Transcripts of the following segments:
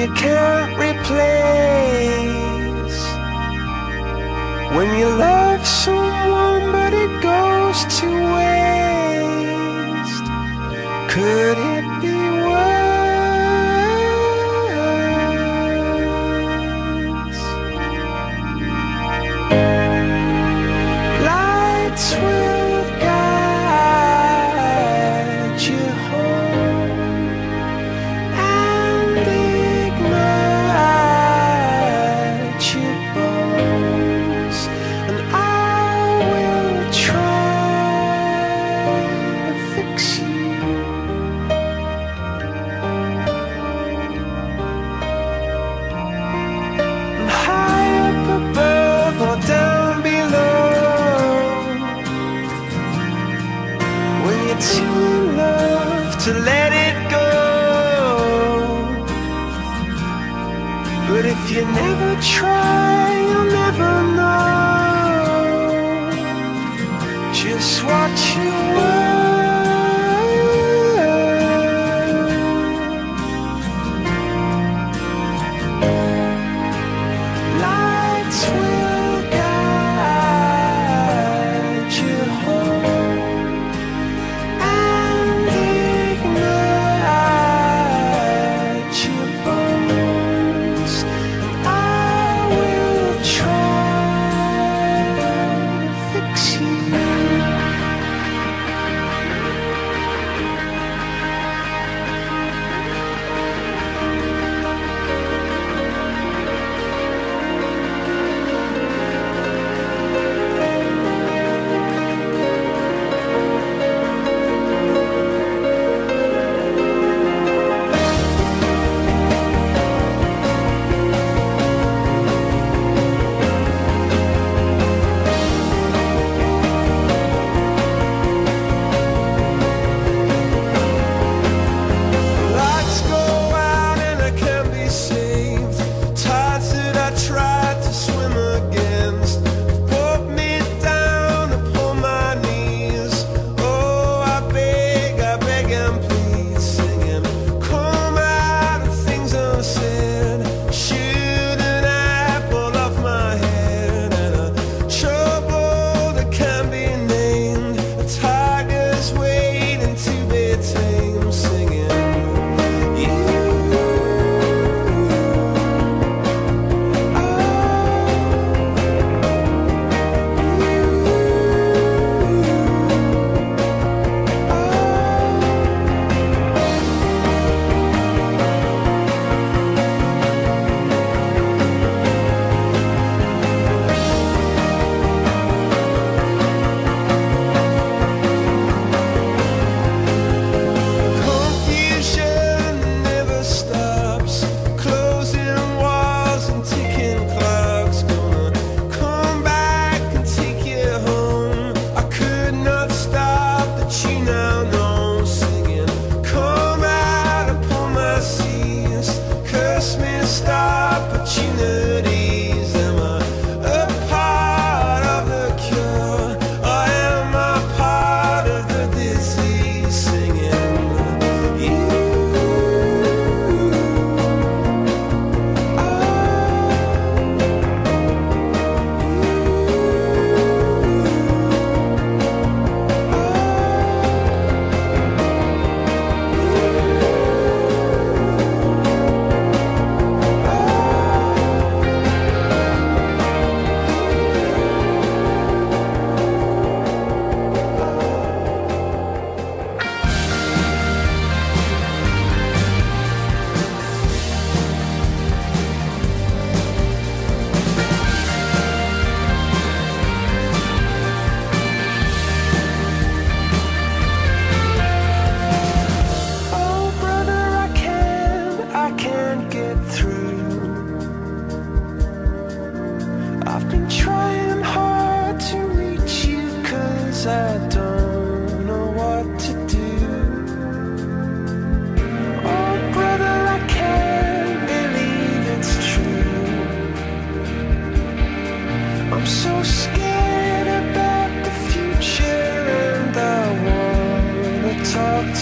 you can't replace. When you love someone but it goes to waste. Could it be Just what you were you know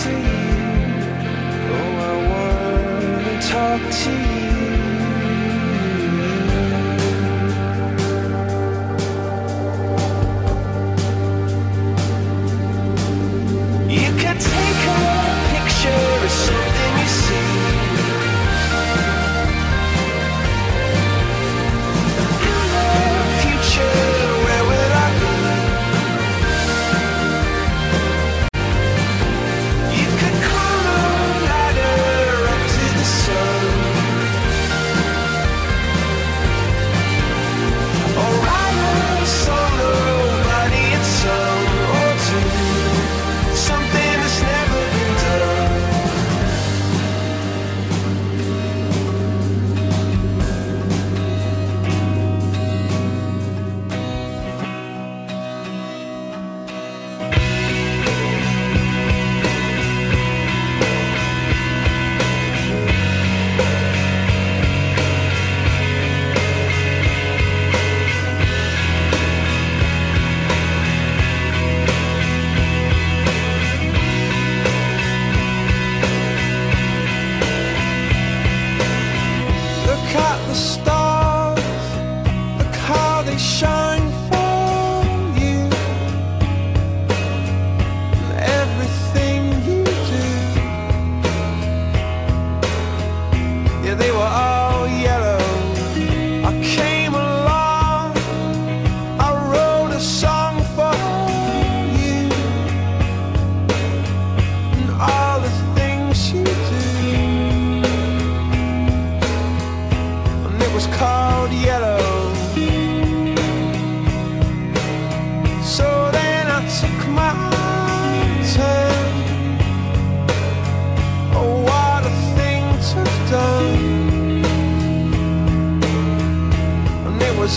to you. Oh, I wanna talk to you.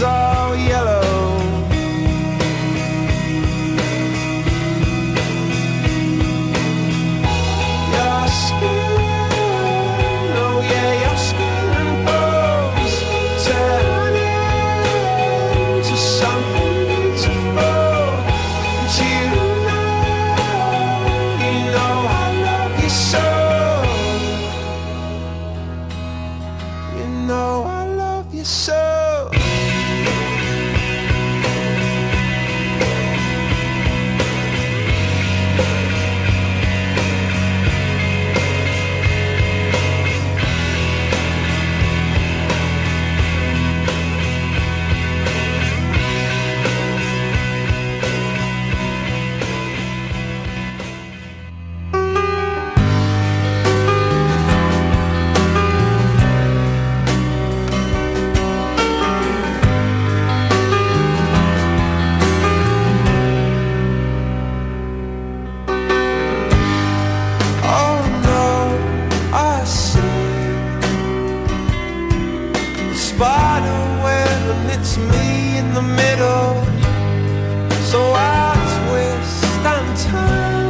saw spider web and it's me in the middle. So I twist and turn.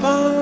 far